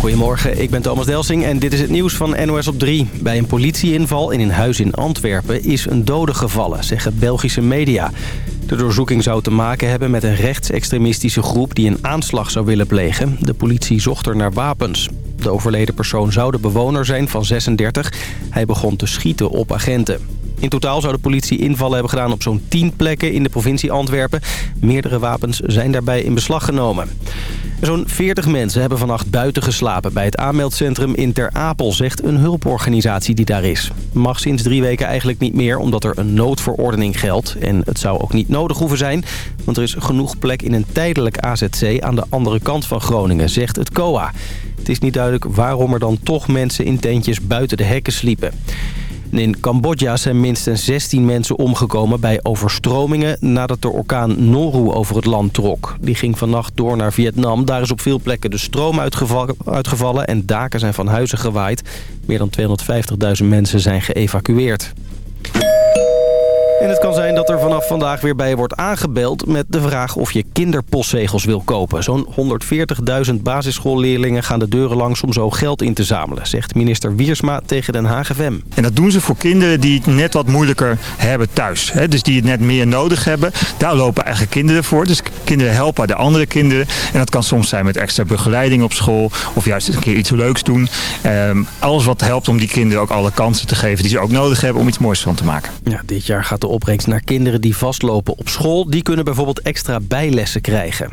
Goedemorgen, ik ben Thomas Delsing en dit is het nieuws van NOS op 3. Bij een politieinval in een huis in Antwerpen is een dode gevallen, zeggen Belgische media. De doorzoeking zou te maken hebben met een rechtsextremistische groep die een aanslag zou willen plegen. De politie zocht er naar wapens. De overleden persoon zou de bewoner zijn van 36. Hij begon te schieten op agenten. In totaal zou de politie invallen hebben gedaan op zo'n 10 plekken in de provincie Antwerpen. Meerdere wapens zijn daarbij in beslag genomen. Zo'n 40 mensen hebben vannacht buiten geslapen bij het aanmeldcentrum in Ter Apel, zegt een hulporganisatie die daar is. Mag sinds drie weken eigenlijk niet meer omdat er een noodverordening geldt. En het zou ook niet nodig hoeven zijn, want er is genoeg plek in een tijdelijk AZC aan de andere kant van Groningen, zegt het COA. Het is niet duidelijk waarom er dan toch mensen in tentjes buiten de hekken sliepen. In Cambodja zijn minstens 16 mensen omgekomen bij overstromingen... nadat de orkaan Noru over het land trok. Die ging vannacht door naar Vietnam. Daar is op veel plekken de stroom uitgevallen en daken zijn van huizen gewaaid. Meer dan 250.000 mensen zijn geëvacueerd. En het kan zijn dat er vanaf vandaag weer bij wordt aangebeld... met de vraag of je kinderpostzegels wil kopen. Zo'n 140.000 basisschoolleerlingen gaan de deuren langs om zo geld in te zamelen... zegt minister Wiersma tegen Den HGFM. En dat doen ze voor kinderen die het net wat moeilijker hebben thuis. Hè? Dus die het net meer nodig hebben. Daar lopen eigenlijk kinderen voor. Dus kinderen helpen de andere kinderen. En dat kan soms zijn met extra begeleiding op school... of juist een keer iets leuks doen. Um, alles wat helpt om die kinderen ook alle kansen te geven... die ze ook nodig hebben om iets moois van te maken. Ja, dit jaar gaat de opbrengst naar kinderen die vastlopen op school. Die kunnen bijvoorbeeld extra bijlessen krijgen.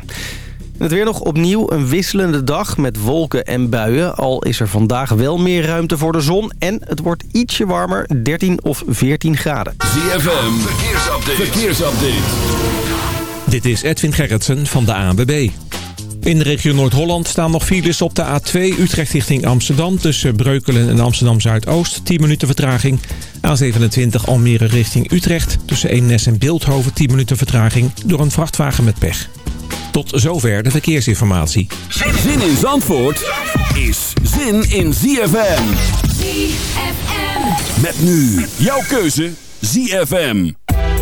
Het weer nog opnieuw een wisselende dag met wolken en buien. Al is er vandaag wel meer ruimte voor de zon. En het wordt ietsje warmer, 13 of 14 graden. ZFM, verkeersupdate. verkeersupdate. Dit is Edwin Gerritsen van de ANWB. In de regio Noord-Holland staan nog files op de A2 Utrecht richting Amsterdam... tussen Breukelen en Amsterdam-Zuidoost, 10 minuten vertraging. A27 Almere richting Utrecht tussen Eemnes en Beeldhoven, 10 minuten vertraging... door een vrachtwagen met pech. Tot zover de verkeersinformatie. Zin in Zandvoort is zin in ZFM. ZFM. Met nu jouw keuze ZFM.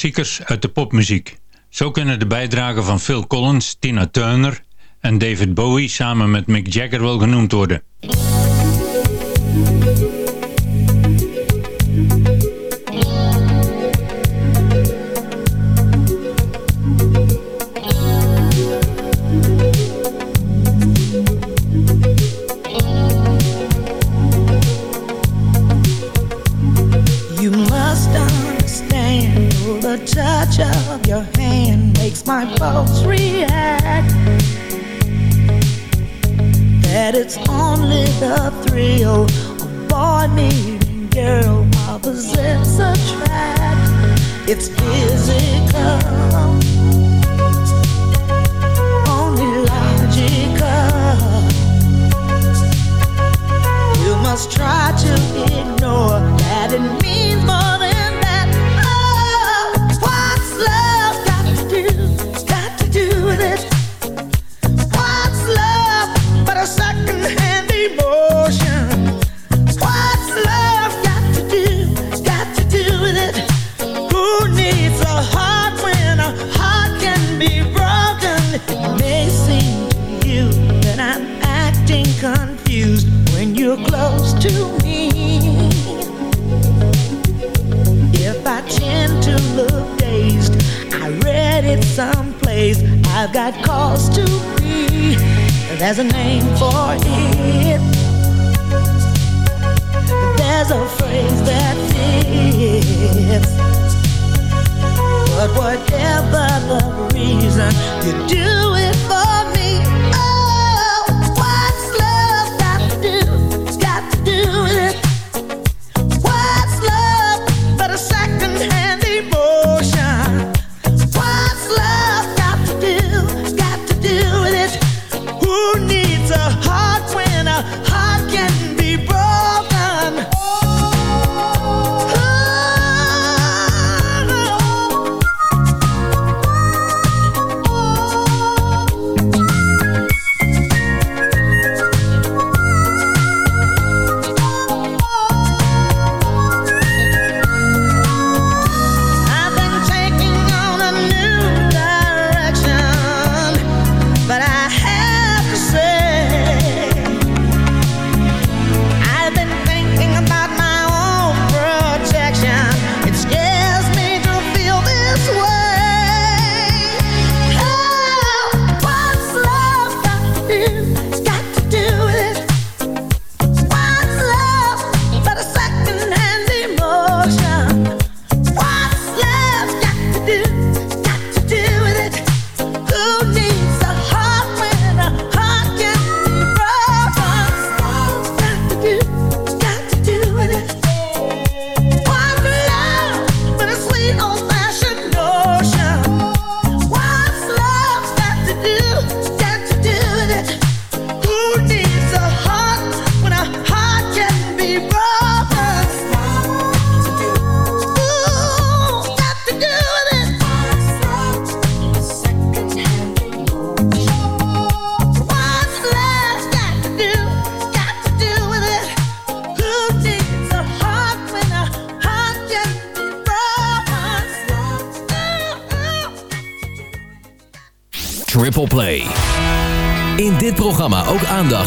Klassiekers uit de popmuziek. Zo kunnen de bijdragen van Phil Collins, Tina Turner en David Bowie samen met Mick Jagger wel genoemd worden.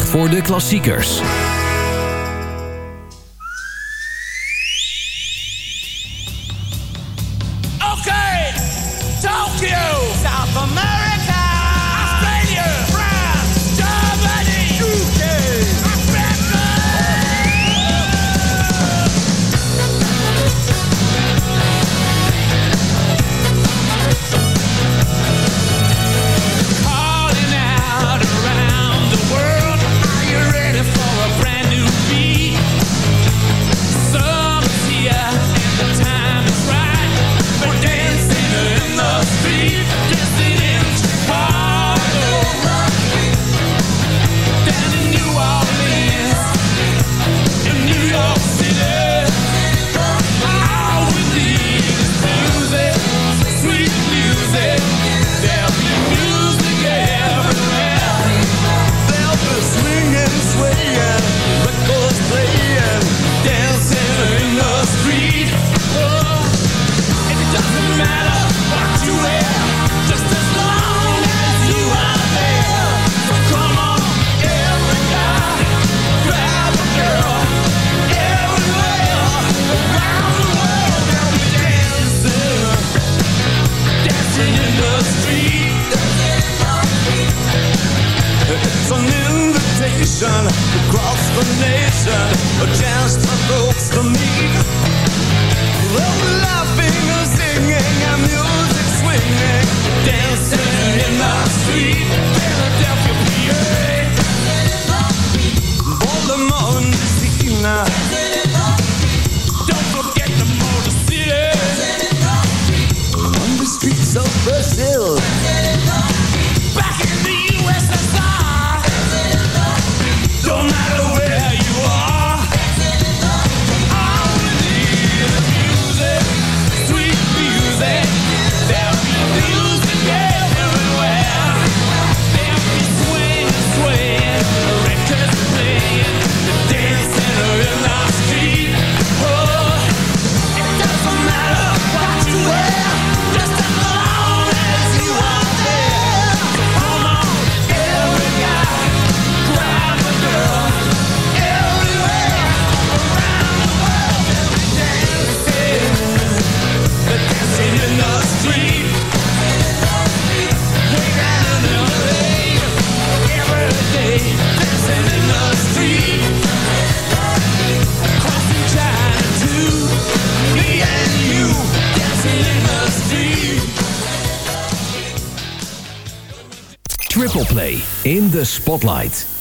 Voor de klassiekers. In the Spotlight.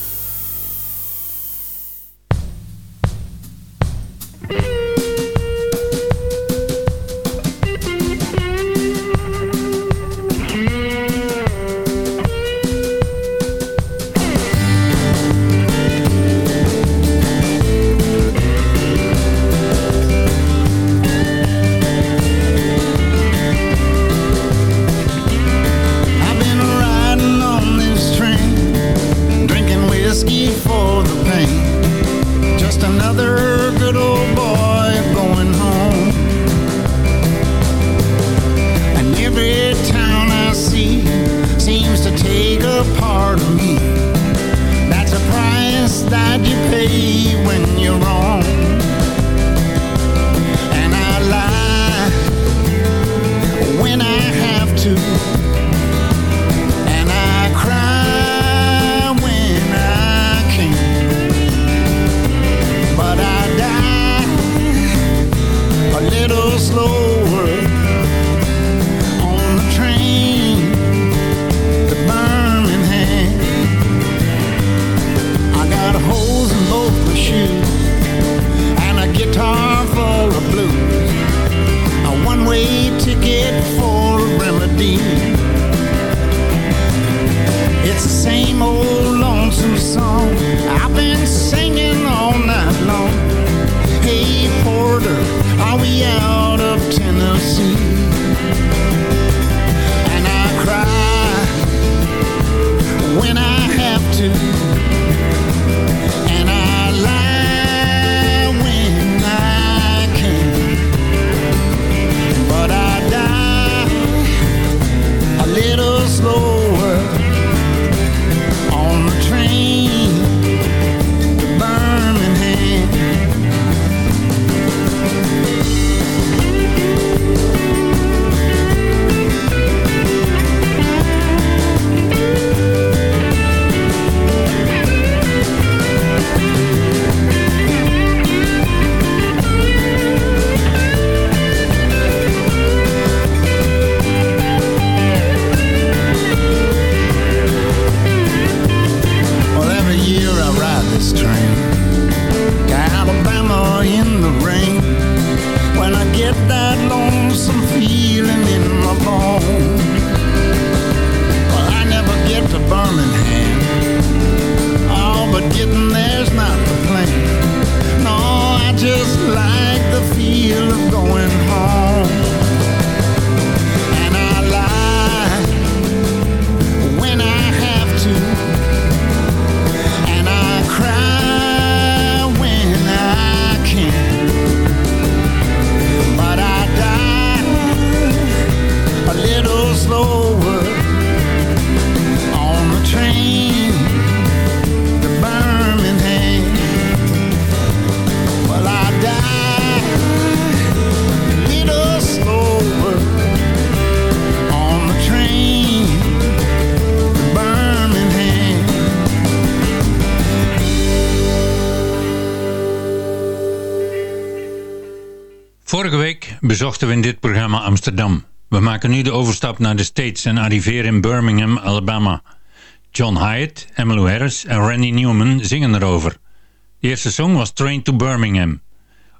bezochten we in dit programma Amsterdam. We maken nu de overstap naar de States en arriveren in Birmingham, Alabama. John Hyatt, Emily Harris en Randy Newman zingen erover. De eerste song was Train to Birmingham.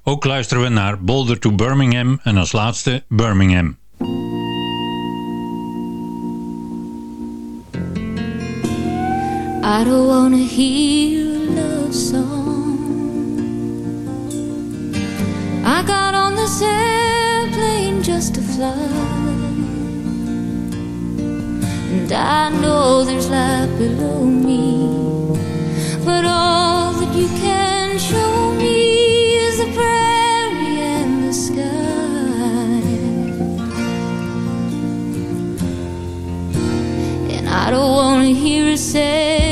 Ook luisteren we naar Boulder to Birmingham en als laatste Birmingham. I don't wanna hear love song I got on the same just a fly. And I know there's light below me, but all that you can show me is the prairie and the sky. And I don't want to hear it say.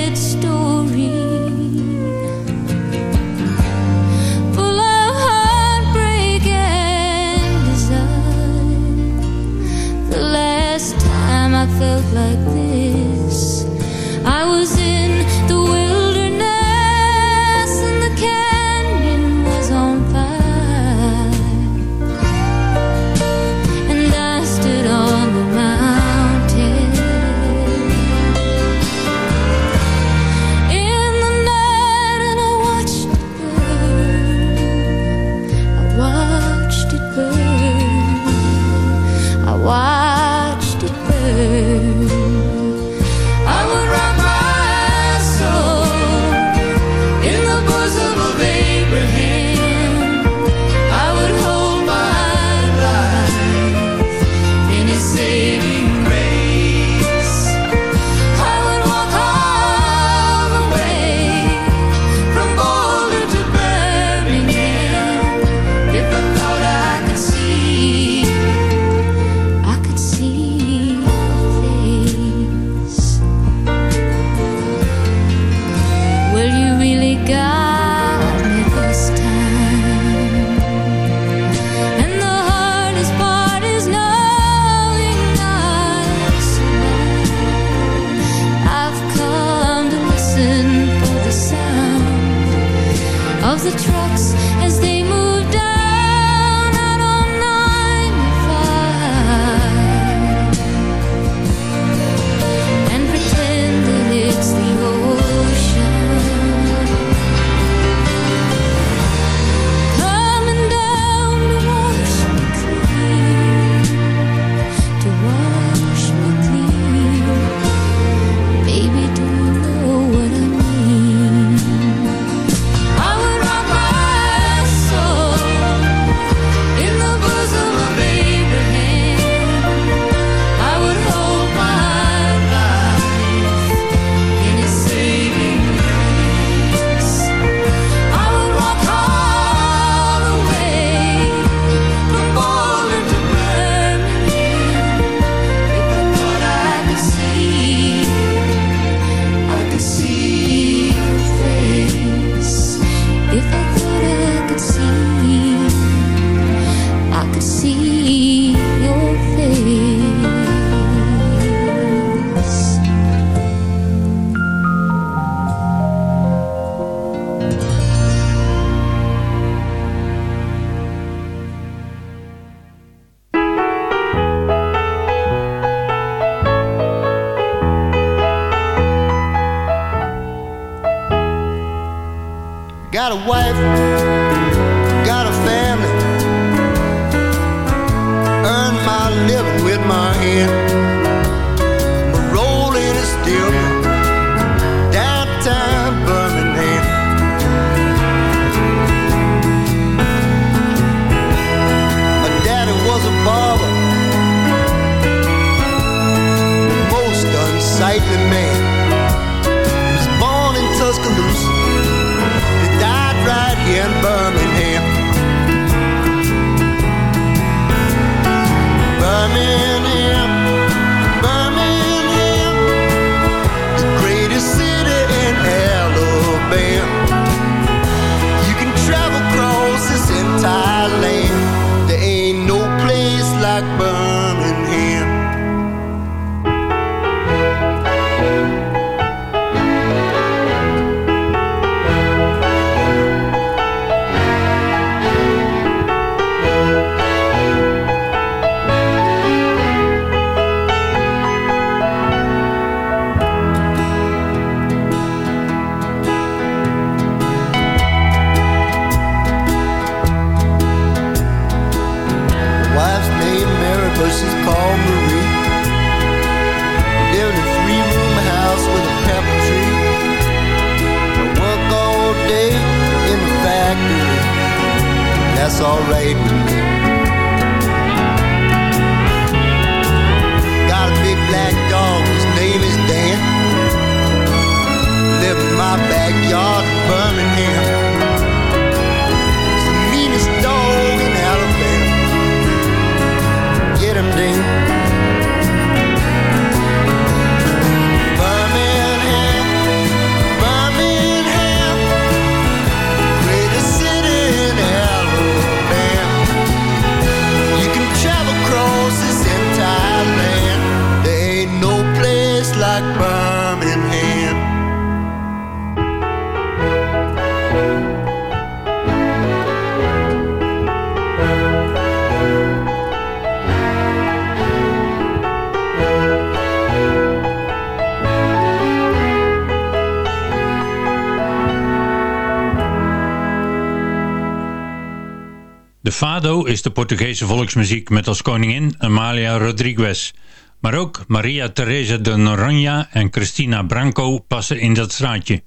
De fado is de Portugese volksmuziek met als koningin Amalia Rodrigues. Maar ook Maria Teresa de Noronha en Cristina Branco passen in dat straatje.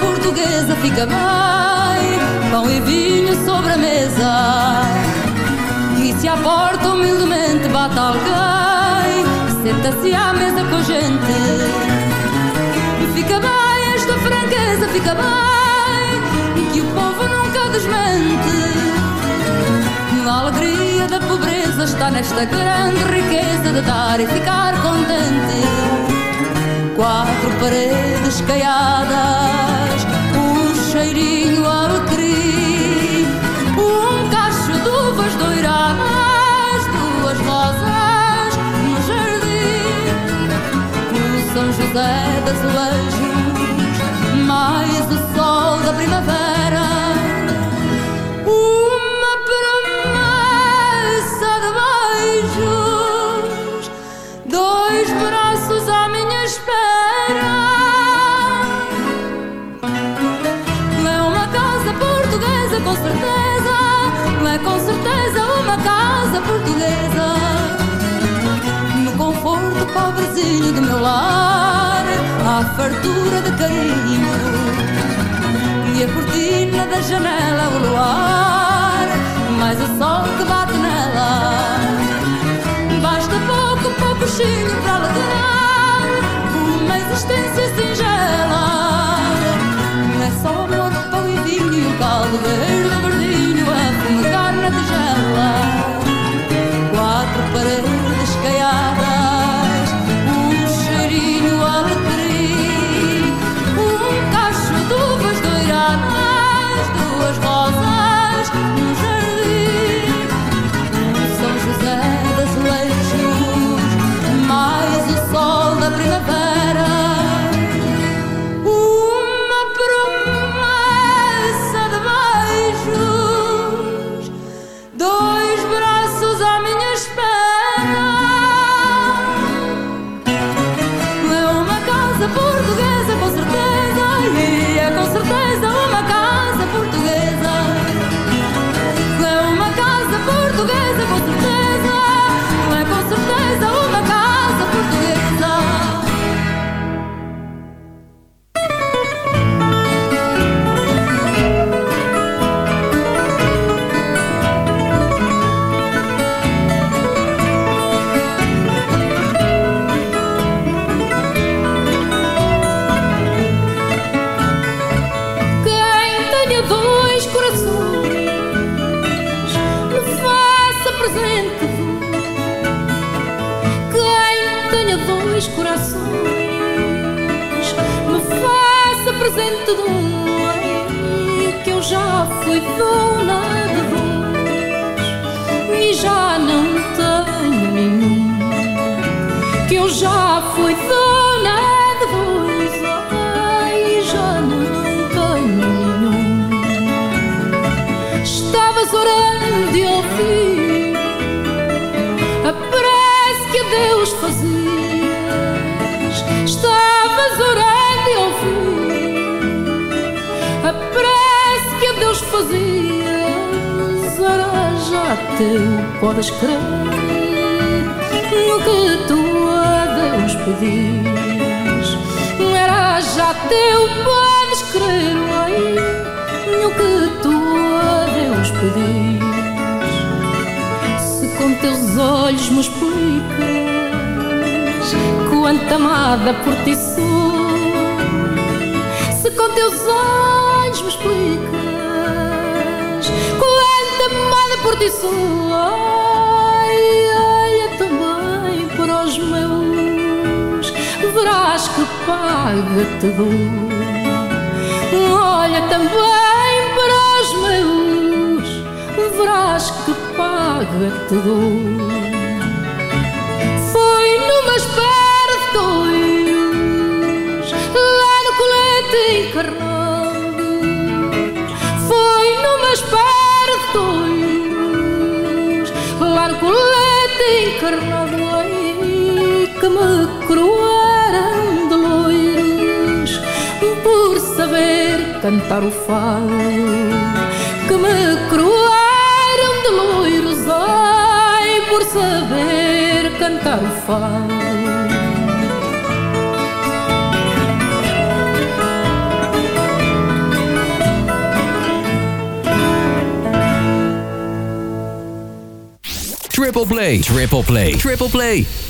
Portuguesa fica bem Pão e vinho sobre a mesa E se à porta humildemente bate alguém Senta-se à mesa com a gente. Fica bem esta franqueza, fica bem Que o povo nunca desmente. A alegria da pobreza está nesta grande riqueza De dar e ficar contente. Quatro paredes caiadas, um cheirinho a José das Azulejos, mais o sol da primavera. Uma promessa de beijos Dois braços à minha espera É uma casa portuguesa com certeza É com certeza uma casa portuguesa pobrezinho do meu lar Há fartura de carinho. E a cortina da janela o luar Mais o sol que bate nela. Basta pouco, pouco chinho para alegrar Uma existência singela. É só amor, pão e vinho E um caldo já foi dor. Teu podes crer no que tu a Deus pedis. Era já teu, podes crer, ai, o que tu a Deus pedis. Se com teus olhos me explicas quanto amada por ti sou, se com teus olhos me explicas sou, ai, olha também para os meus, verás que paga-te. Olha também para os meus, verás que paga-te. Foi numa espera que me coroaram de loiros por saber cantar o fado. Que me coroaram de loiros, ai, por saber cantar o fado. Triple play, triple play, triple play.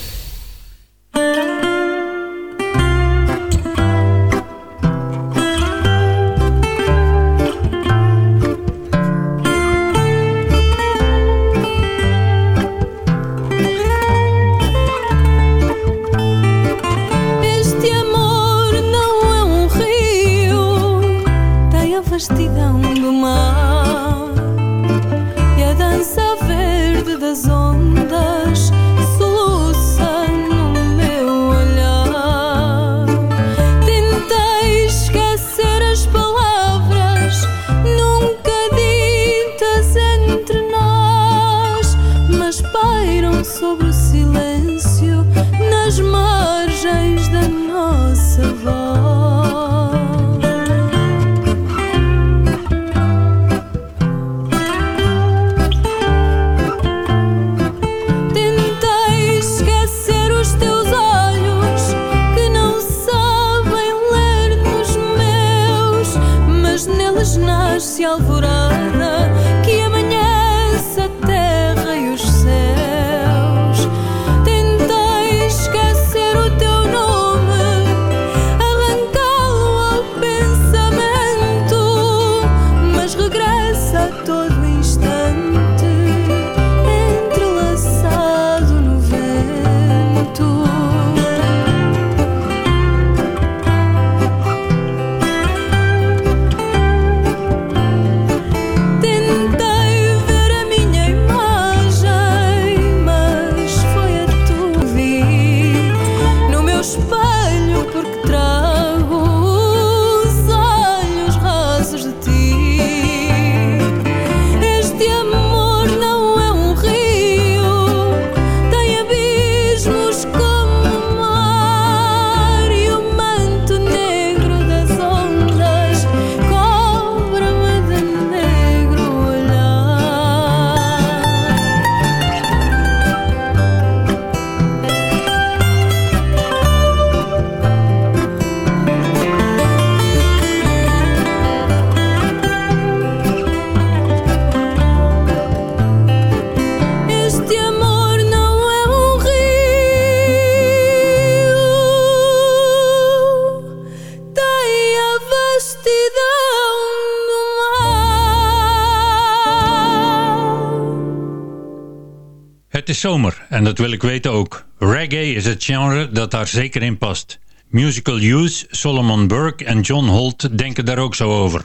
Zomer en dat wil ik weten ook. Reggae is het genre dat daar zeker in past. Musical Youth, Solomon Burke en John Holt denken daar ook zo over.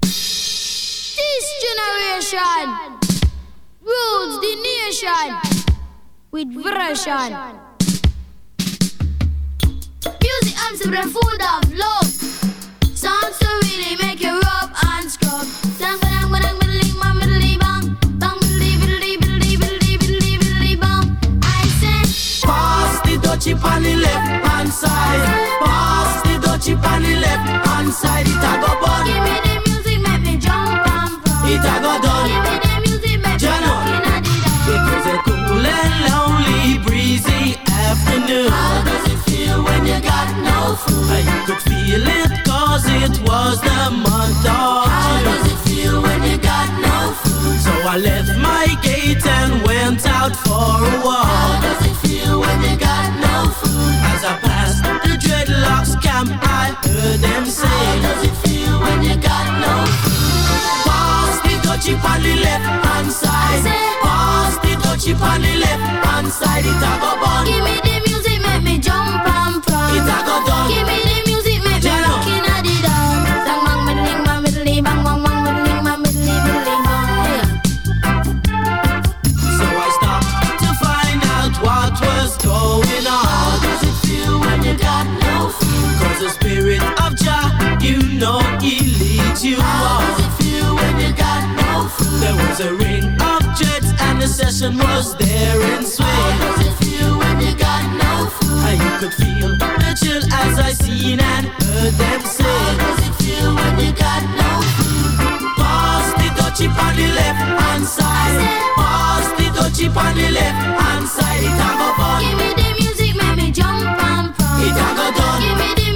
This generation rules the nation with version. Music and the of love. To really make side. Pass the Dutchie the left hand side. It a go. Give me the music, make me jump and. It a go done. Give me the music, make me it. A cool and lonely, breezy afternoon. How does it feel when you got no food? I could feel it 'cause it was the month of How does it feel when you got no food? So I left my gate and went out for a walk. How does it heard them say How does it feel when you got no? Pass the dutchie on the left hand side. Pass the dutchie on the left hand side. It's a go bun what you How want. How does it feel when you got no food? There was a ring of jets and the session was there in swing. How does it feel when you got no food? I could feel the chill as I seen and heard them say. How does it feel when you got no food? Pass the dutchie on the left hand side. Pass the dutchie on the left hand side. It a go fun. Give me the music, make me jump and pump. It a go done. Give me the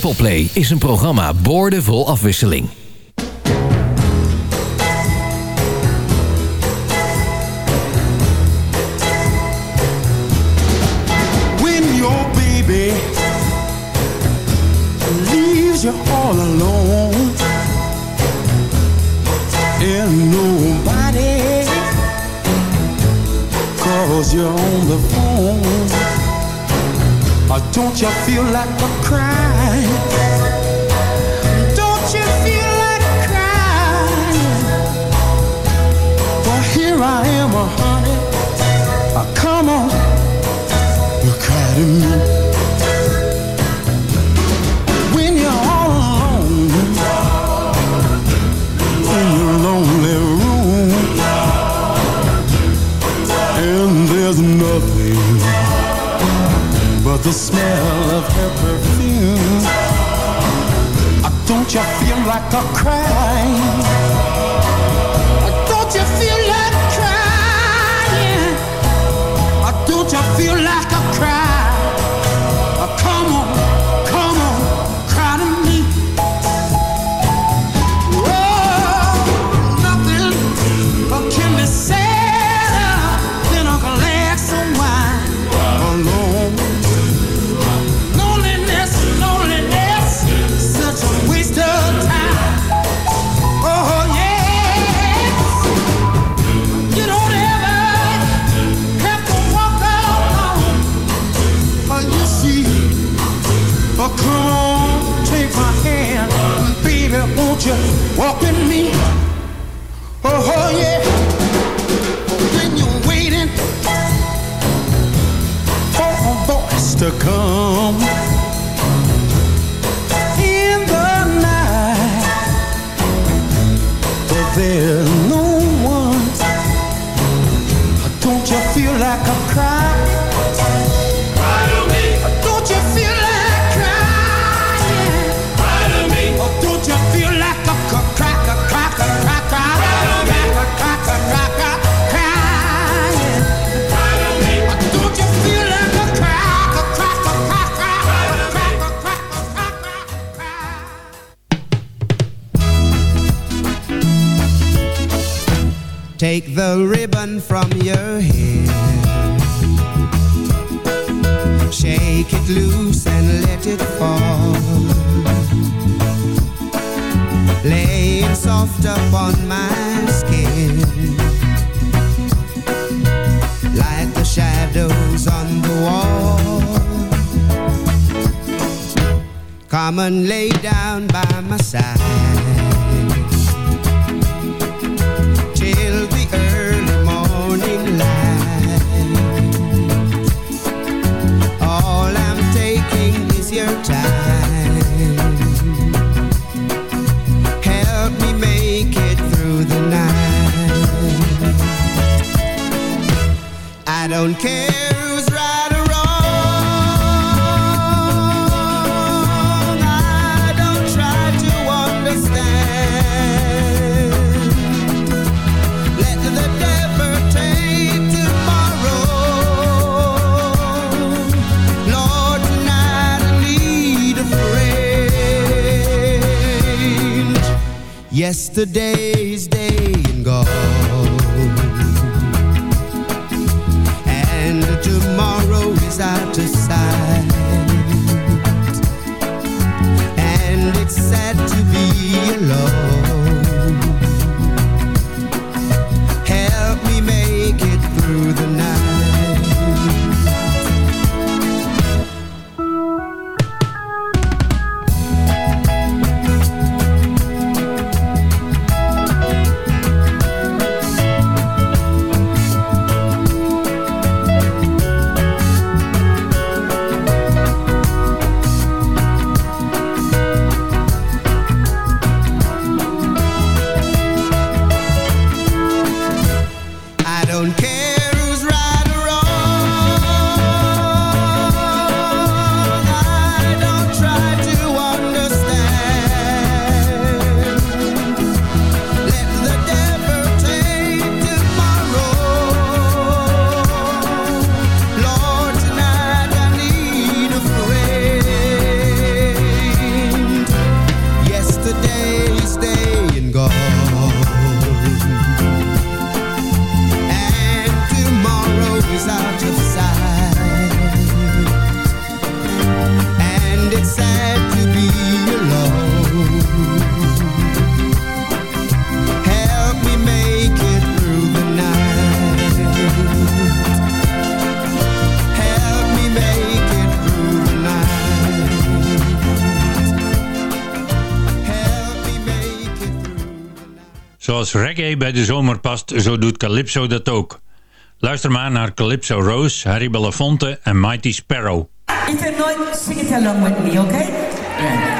Triple Play is een programma boordevol afwisseling. Don't you feel like a crime? don't care who's right or wrong. I don't try to understand. Let the devil take tomorrow. Lord, tonight I need a friend. Yesterday's day love. Als reggae bij de zomer past, zo doet Calypso dat ook. Luister maar naar Calypso Rose, Harry Belafonte en Mighty Sparrow. Me.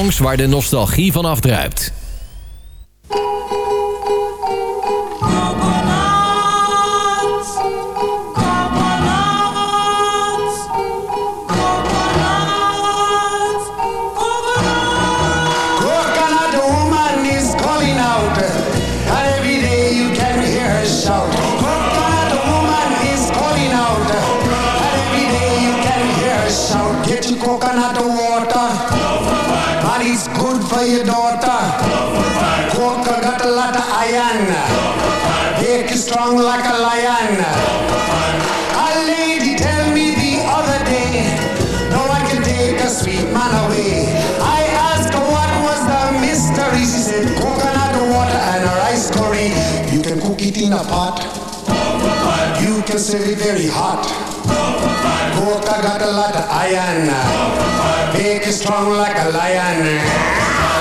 Songs waar de nostalgie van afdruipt. In a pot. You can serve it very hot. Coca got a lot of iron. You strong like a lion.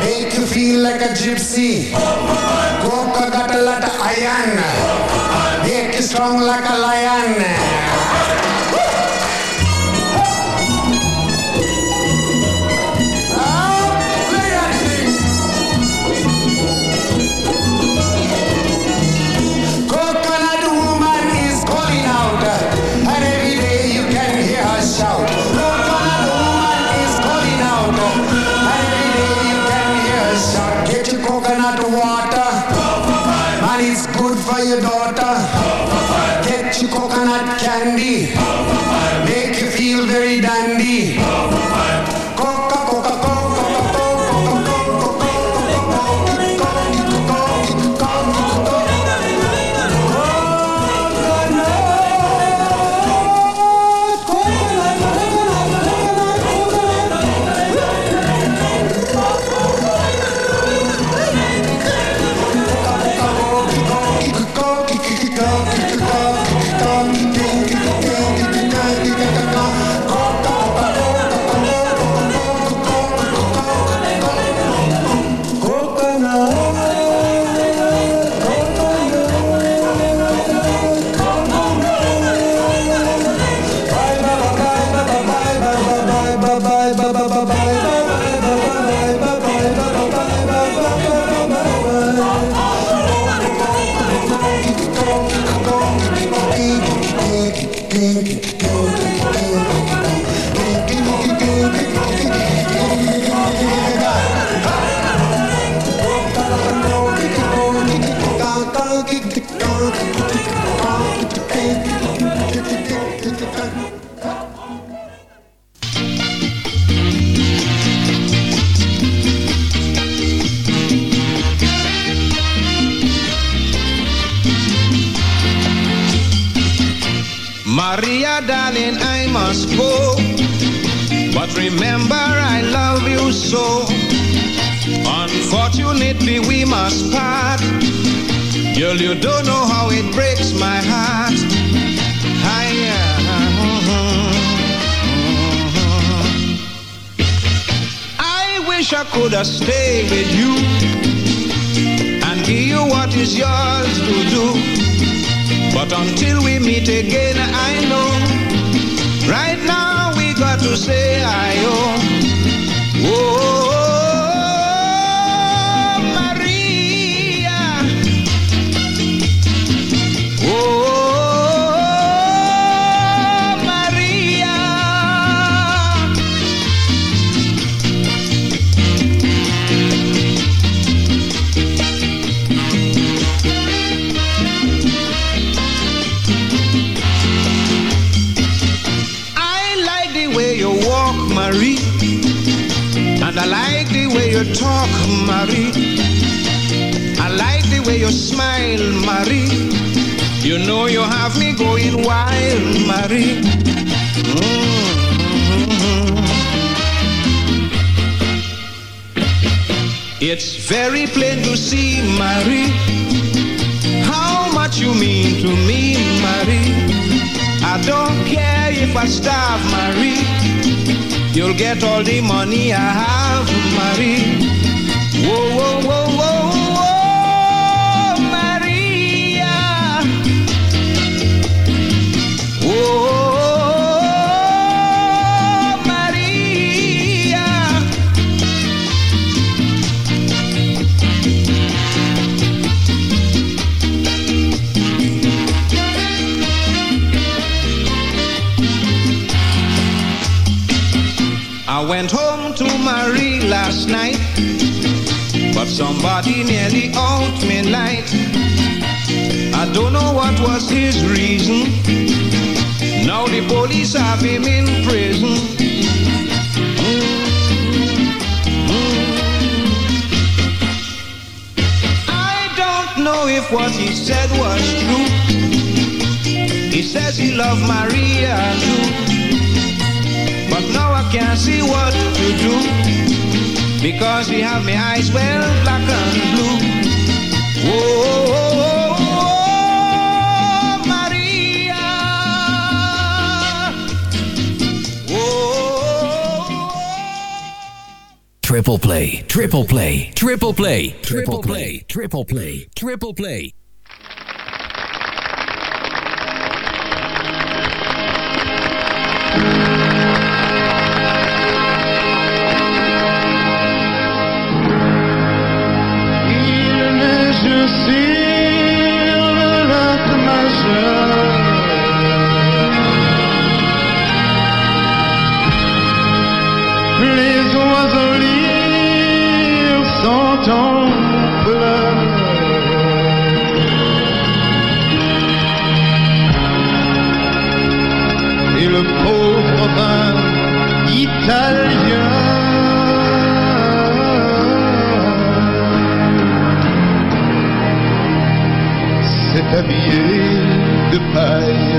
Make you feel like a gypsy. Coca got a lot of iron. Make you strong like a lion. Andy. Maria, darling, I must go. But remember, I love you so. Unfortunately, we must part. Girl, you don't know how it breaks my heart. Hi, I wish I could have stayed with you and give you what is yours to do. But until we meet again, I know right now we got to say I oh. Oh, you talk, Marie. I like the way you smile, Marie. You know you have me going wild, Marie. Mm. It's very plain to see, Marie, how much you mean to me, Marie. I don't care if I starve, Marie. You'll get all the money I have, Marie. Whoa, whoa, whoa, somebody nearly out me light. I don't know what was his reason. Now the police have him in prison. I don't know if what he said was true. He says he loved Maria too. But now I can't see what to do Because he have me eyes well black and blue. Whoa, whoa, whoa, whoa, Maria oh. Triple play, triple play, triple play, triple play, triple play, triple play. Et le pauvre vin italien s'est habillé de paille.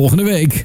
volgende week.